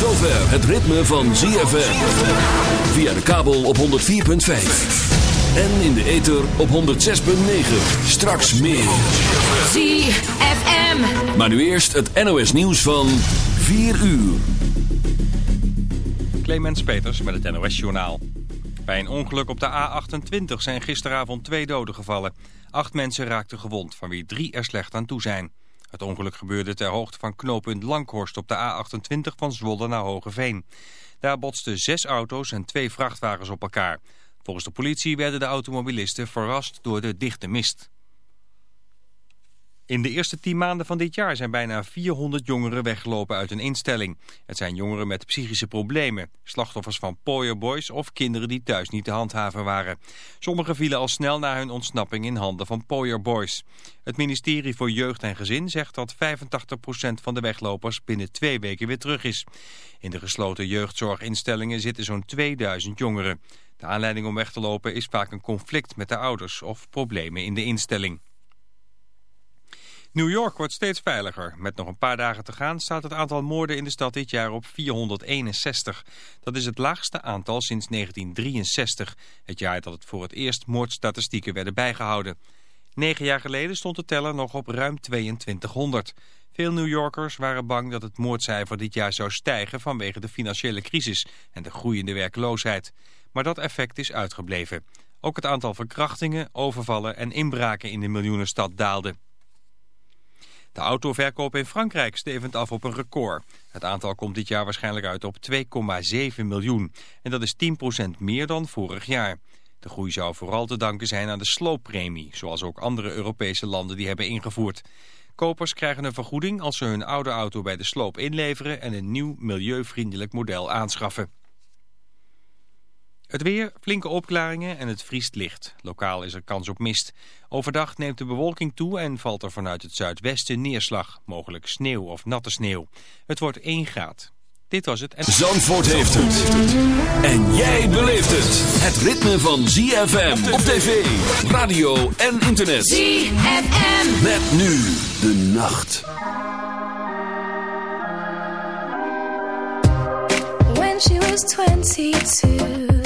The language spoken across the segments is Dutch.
zover het ritme van ZFM. Via de kabel op 104.5. En in de ether op 106.9. Straks meer. ZFM. Maar nu eerst het NOS nieuws van 4 uur. Clemens Peters met het NOS Journaal. Bij een ongeluk op de A28 zijn gisteravond twee doden gevallen. Acht mensen raakten gewond, van wie drie er slecht aan toe zijn. Het ongeluk gebeurde ter hoogte van knooppunt Langhorst op de A28 van Zwolle naar Hogeveen. Daar botsten zes auto's en twee vrachtwagens op elkaar. Volgens de politie werden de automobilisten verrast door de dichte mist. In de eerste tien maanden van dit jaar zijn bijna 400 jongeren weggelopen uit een instelling. Het zijn jongeren met psychische problemen, slachtoffers van pooierboys of kinderen die thuis niet te handhaven waren. Sommigen vielen al snel na hun ontsnapping in handen van pooierboys. Het ministerie voor Jeugd en Gezin zegt dat 85% van de weglopers binnen twee weken weer terug is. In de gesloten jeugdzorginstellingen zitten zo'n 2000 jongeren. De aanleiding om weg te lopen is vaak een conflict met de ouders of problemen in de instelling. New York wordt steeds veiliger. Met nog een paar dagen te gaan staat het aantal moorden in de stad dit jaar op 461. Dat is het laagste aantal sinds 1963, het jaar dat het voor het eerst moordstatistieken werden bijgehouden. Negen jaar geleden stond de teller nog op ruim 2200. Veel New Yorkers waren bang dat het moordcijfer dit jaar zou stijgen vanwege de financiële crisis en de groeiende werkloosheid. Maar dat effect is uitgebleven. Ook het aantal verkrachtingen, overvallen en inbraken in de miljoenenstad daalde. De autoverkoop in Frankrijk stevend af op een record. Het aantal komt dit jaar waarschijnlijk uit op 2,7 miljoen. En dat is 10% meer dan vorig jaar. De groei zou vooral te danken zijn aan de slooppremie, zoals ook andere Europese landen die hebben ingevoerd. Kopers krijgen een vergoeding als ze hun oude auto bij de sloop inleveren en een nieuw milieuvriendelijk model aanschaffen. Het weer, flinke opklaringen en het vriest licht. Lokaal is er kans op mist. Overdag neemt de bewolking toe en valt er vanuit het zuidwesten neerslag. Mogelijk sneeuw of natte sneeuw. Het wordt 1 graad. Dit was het. En... Zandvoort heeft het. En jij beleeft het. Het ritme van ZFM op tv, radio en internet. ZFM. Met nu de nacht. When she was 22,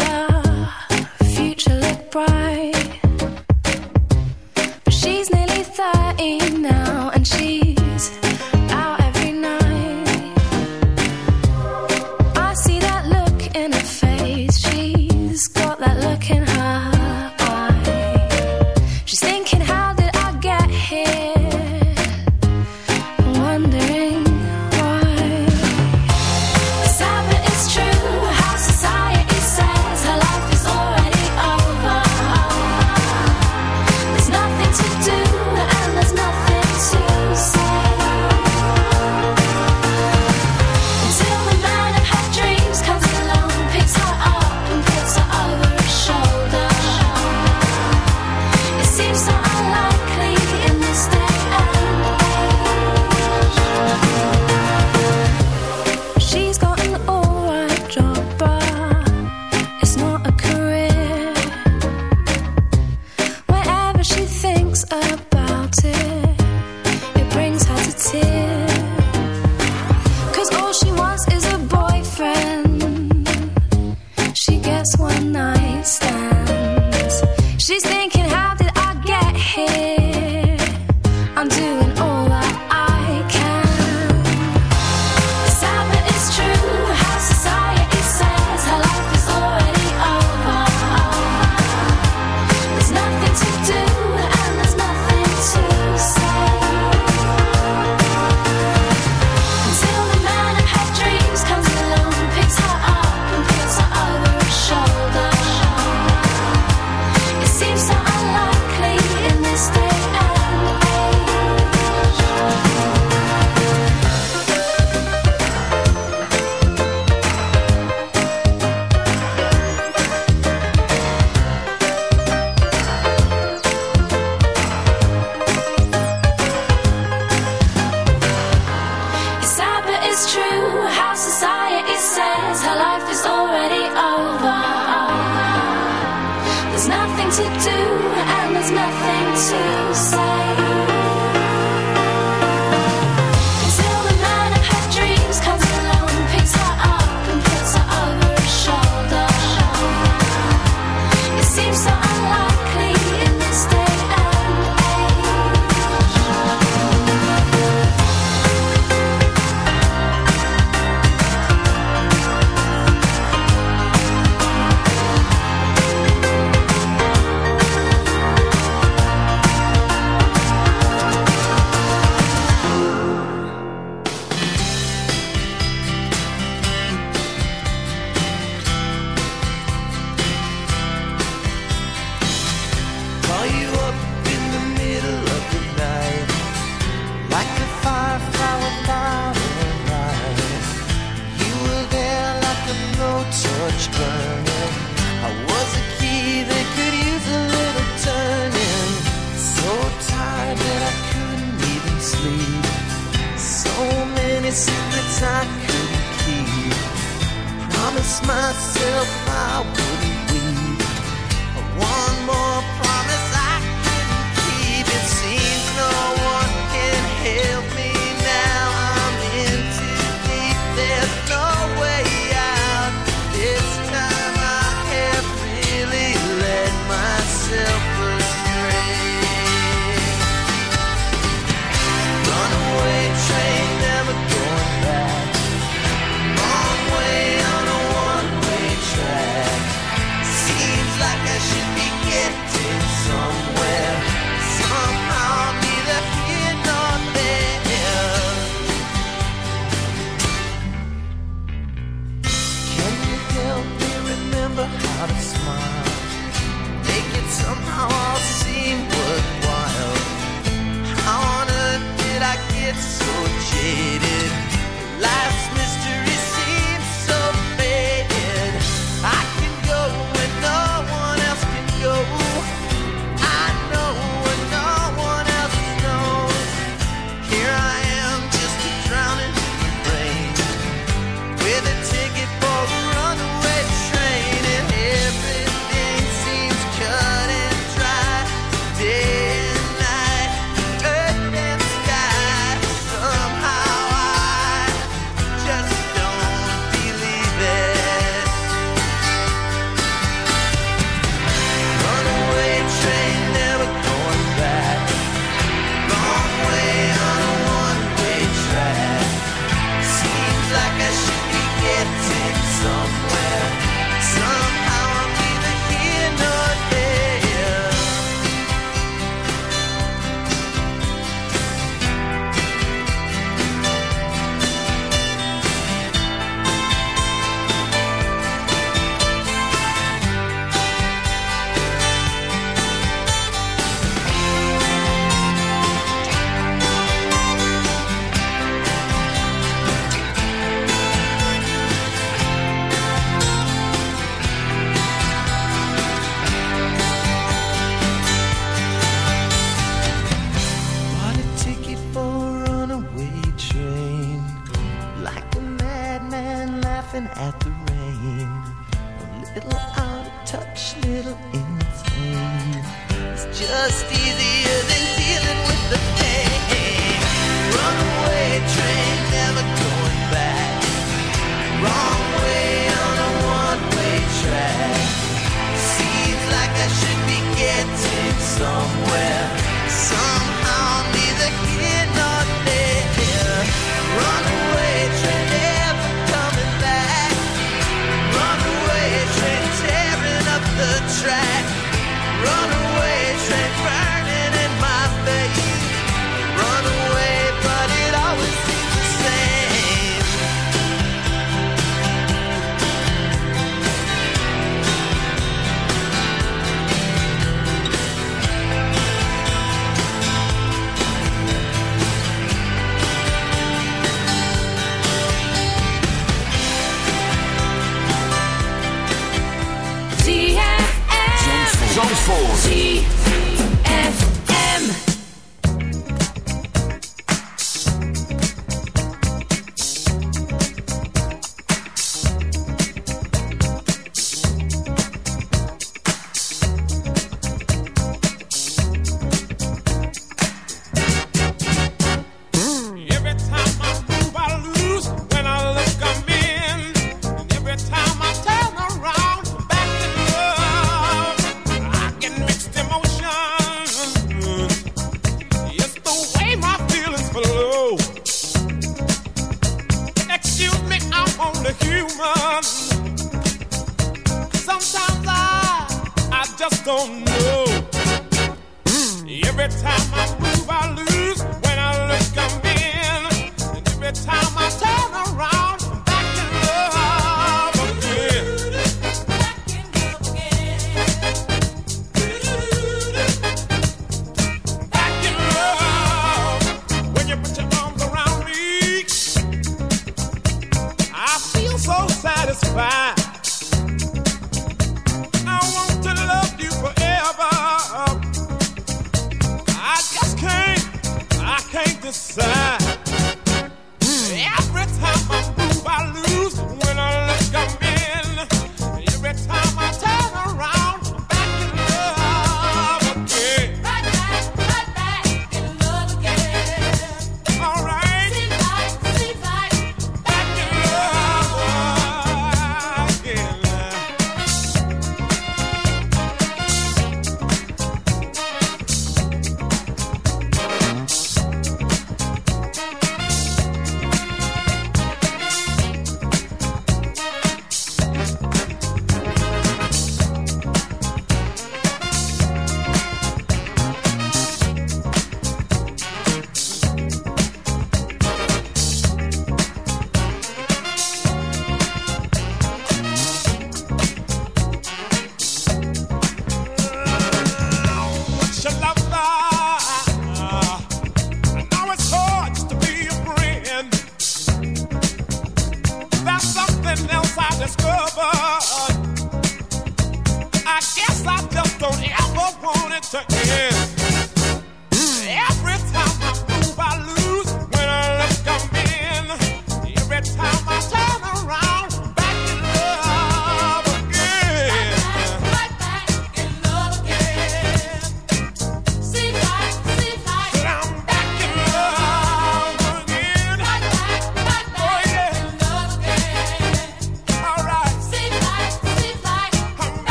right now, and she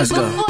Let's go.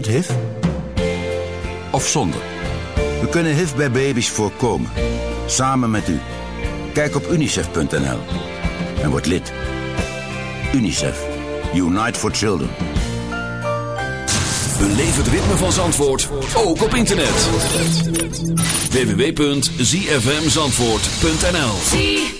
met HIV? Of zonder? We kunnen HIV bij baby's voorkomen. Samen met u. Kijk op unicef.nl en word lid. UNICEF. Unite for Children. Beleef het ritme van Zandvoort, ook op internet. www.zfmzandvoort.nl